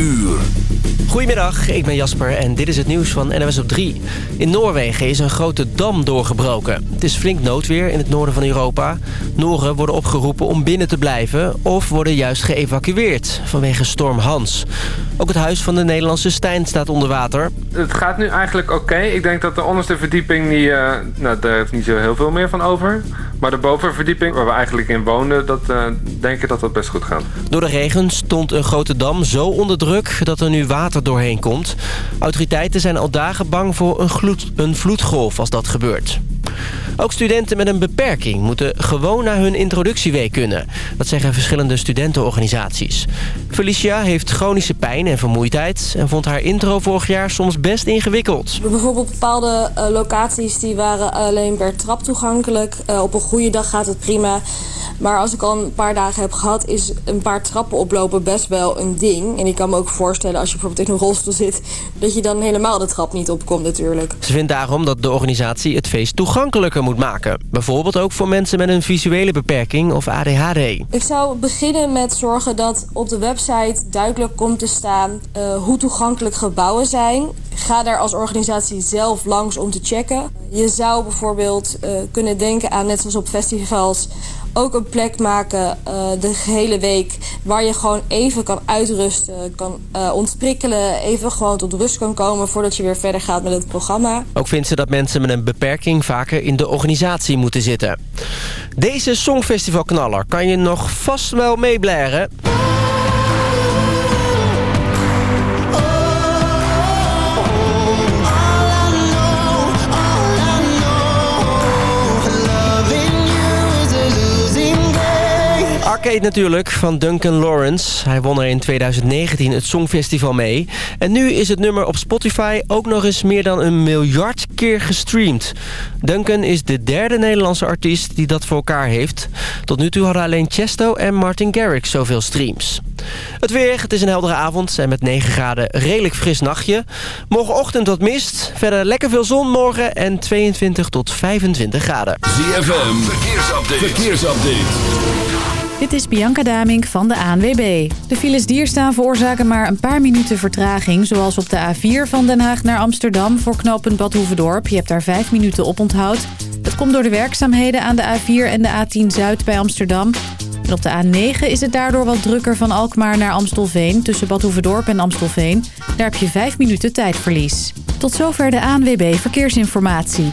uur. Goedemiddag, ik ben Jasper en dit is het nieuws van NWS op 3. In Noorwegen is een grote dam doorgebroken. Het is flink noodweer in het noorden van Europa. Noren worden opgeroepen om binnen te blijven... of worden juist geëvacueerd vanwege storm Hans. Ook het huis van de Nederlandse Stijn staat onder water. Het gaat nu eigenlijk oké. Ik denk dat de onderste verdieping, die, uh, nou, daar heeft niet zo heel veel meer van over. Maar de bovenverdieping, waar we eigenlijk in woonden, dat uh, denk ik dat dat best goed gaat. Door de regen stond een grote dam zo onder druk dat er nu water doorheen komt. Autoriteiten zijn al dagen bang voor een, een vloedgolf als dat gebeurt. Ook studenten met een beperking moeten gewoon naar hun introductieweek kunnen. Dat zeggen verschillende studentenorganisaties. Felicia heeft chronische pijn en vermoeidheid... en vond haar intro vorig jaar soms best ingewikkeld. Bijvoorbeeld bepaalde uh, locaties die waren alleen per trap toegankelijk. Uh, op een goede dag gaat het prima. Maar als ik al een paar dagen heb gehad... is een paar trappen oplopen best wel een ding. En ik kan me ook voorstellen als je bijvoorbeeld in een rolstoel zit... dat je dan helemaal de trap niet opkomt natuurlijk. Ze vindt daarom dat de organisatie het feest toegankelijker moet maken. Bijvoorbeeld ook voor mensen met een visuele beperking of ADHD. Ik zou beginnen met zorgen dat op de website duidelijk komt te staan... Uh, hoe toegankelijk gebouwen zijn. Ga daar als organisatie zelf langs om te checken. Je zou bijvoorbeeld uh, kunnen denken aan, net zoals op festivals ook een plek maken uh, de gehele week... waar je gewoon even kan uitrusten, kan uh, ontprikkelen... even gewoon tot rust kan komen voordat je weer verder gaat met het programma. Ook vindt ze dat mensen met een beperking vaker in de organisatie moeten zitten. Deze Songfestivalknaller kan je nog vast wel meeblaren. Arcade natuurlijk, van Duncan Lawrence. Hij won er in 2019 het Songfestival mee. En nu is het nummer op Spotify ook nog eens meer dan een miljard keer gestreamd. Duncan is de derde Nederlandse artiest die dat voor elkaar heeft. Tot nu toe hadden alleen Chesto en Martin Garrix zoveel streams. Het weer, het is een heldere avond en met 9 graden redelijk fris nachtje. Morgenochtend wat mist, verder lekker veel zon morgen en 22 tot 25 graden. ZFM, verkeersupdate. verkeersupdate. Dit is Bianca Damink van de ANWB. De files die hier staan veroorzaken maar een paar minuten vertraging... zoals op de A4 van Den Haag naar Amsterdam voor knooppunt Badhoevedorp. Je hebt daar vijf minuten op onthoud. Dat komt door de werkzaamheden aan de A4 en de A10 Zuid bij Amsterdam. En op de A9 is het daardoor wat drukker van Alkmaar naar Amstelveen... tussen Badhoevedorp en Amstelveen. Daar heb je vijf minuten tijdverlies. Tot zover de ANWB Verkeersinformatie.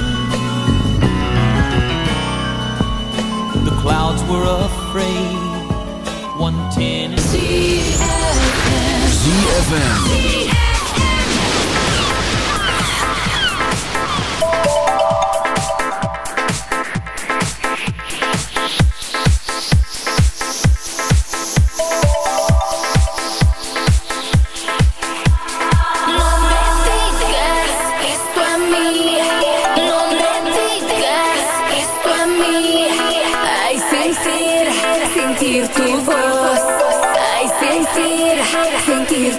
The clouds were afraid. 110 ZFM. ZFM. All I want is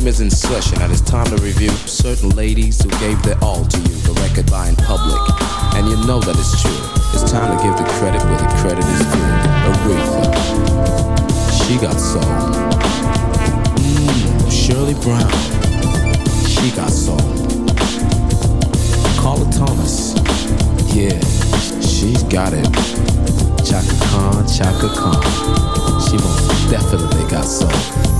Fame is in session and it's time to review certain ladies who gave their all to you. The record by in public. And you know that it's true. It's time to give the credit where the credit is due. Aretha. She got soul. Mmm, Shirley Brown. She got soul. Carla Thomas. Yeah, she's got it. Chaka Khan, Chaka Khan. She most definitely got soul.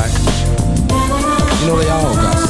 Flack. You know they all got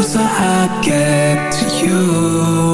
closer I get to you.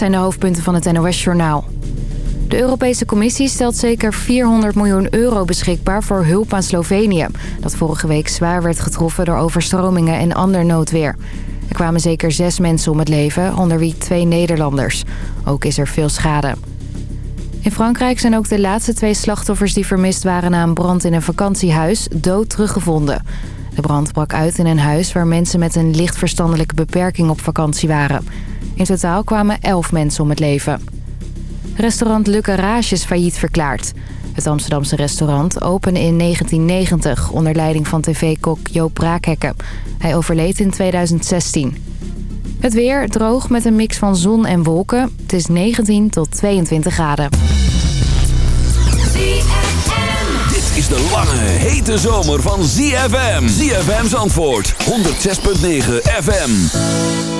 Zijn de hoofdpunten van het NOS-journaal. De Europese Commissie stelt zeker 400 miljoen euro beschikbaar voor hulp aan Slovenië... dat vorige week zwaar werd getroffen door overstromingen en ander noodweer. Er kwamen zeker zes mensen om het leven, onder wie twee Nederlanders. Ook is er veel schade. In Frankrijk zijn ook de laatste twee slachtoffers die vermist waren... na een brand in een vakantiehuis dood teruggevonden. De brand brak uit in een huis waar mensen met een licht verstandelijke beperking op vakantie waren. In totaal kwamen elf mensen om het leven. Restaurant Le Garage is failliet verklaard. Het Amsterdamse restaurant opende in 1990 onder leiding van tv-kok Joop Braakhekken. Hij overleed in 2016. Het weer droog met een mix van zon en wolken. Het is 19 tot 22 graden. Dit is de lange, hete zomer van ZFM. ZFM's antwoord. 106.9 FM.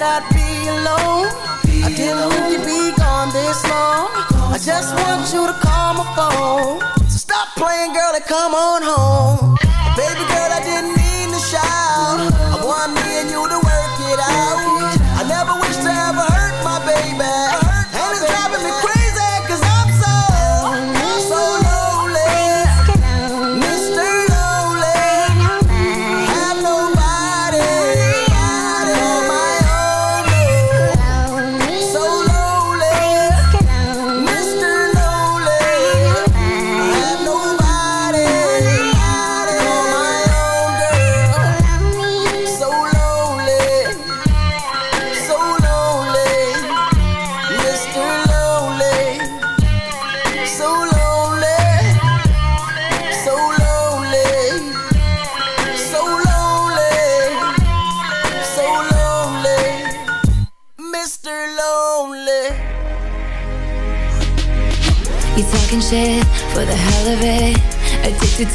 that I'd be alone. Be I didn't alone. think you'd be gone this long. Gone I just long. want you to call my phone. So stop playing, girl, and come on home. Baby girl, I didn't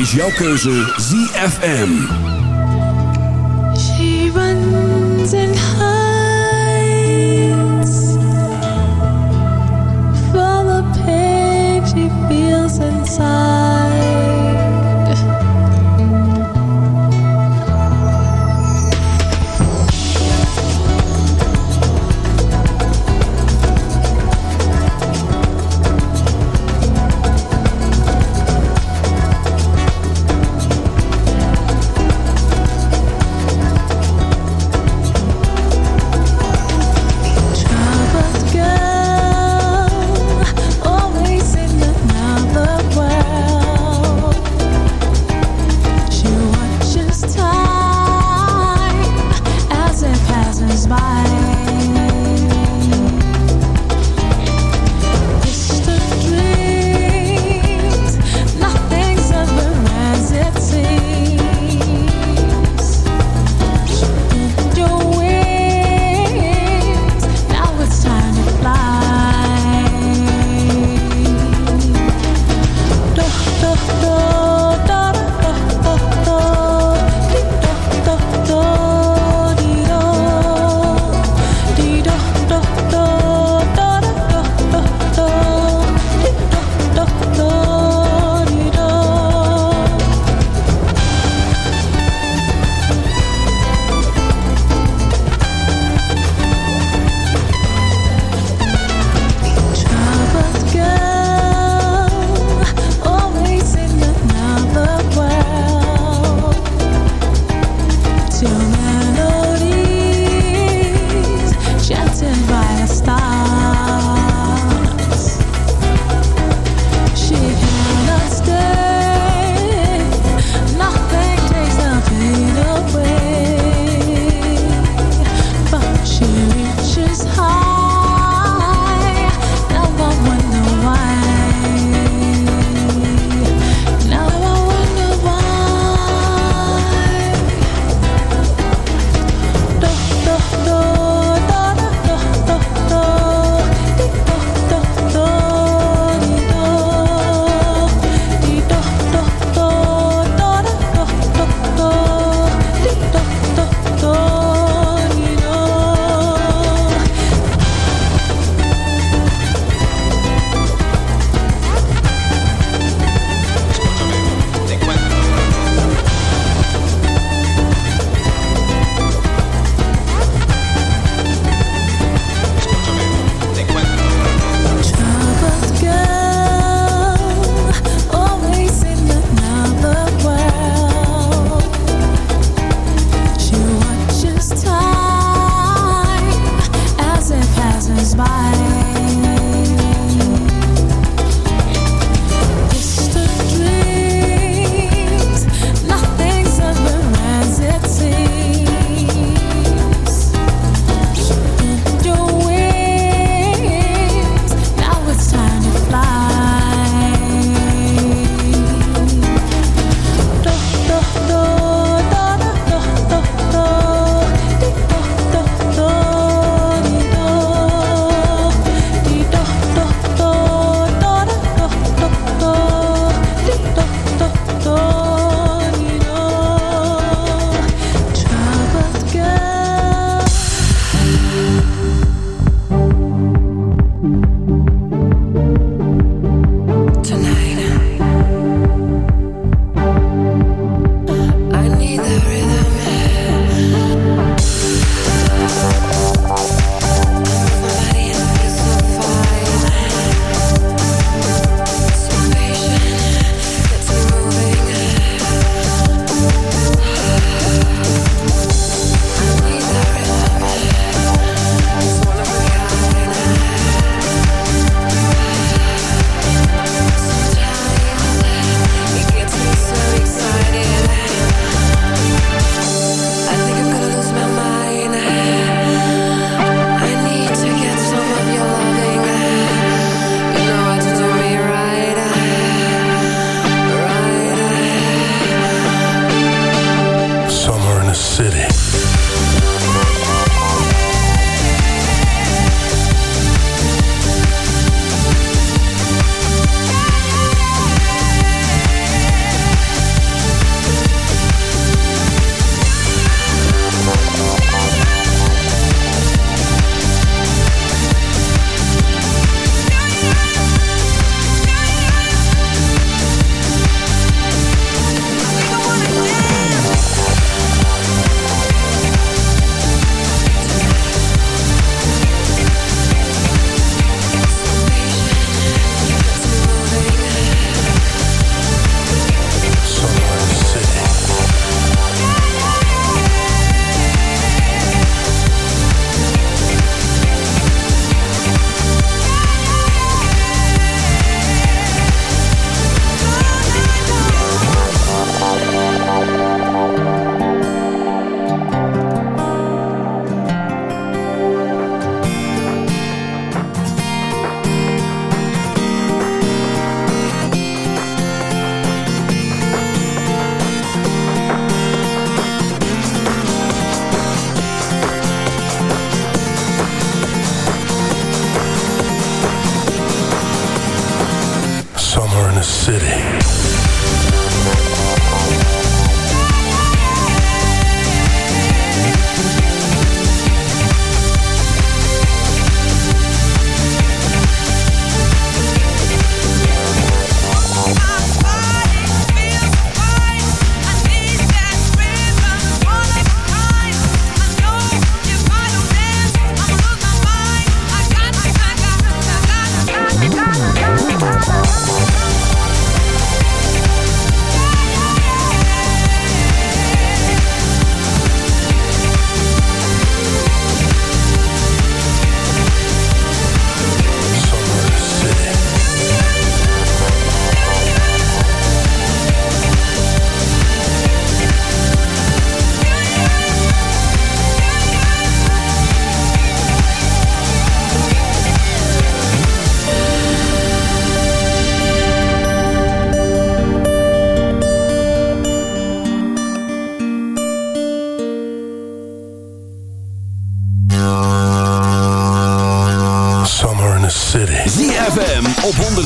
Is jouw keuze ZFM.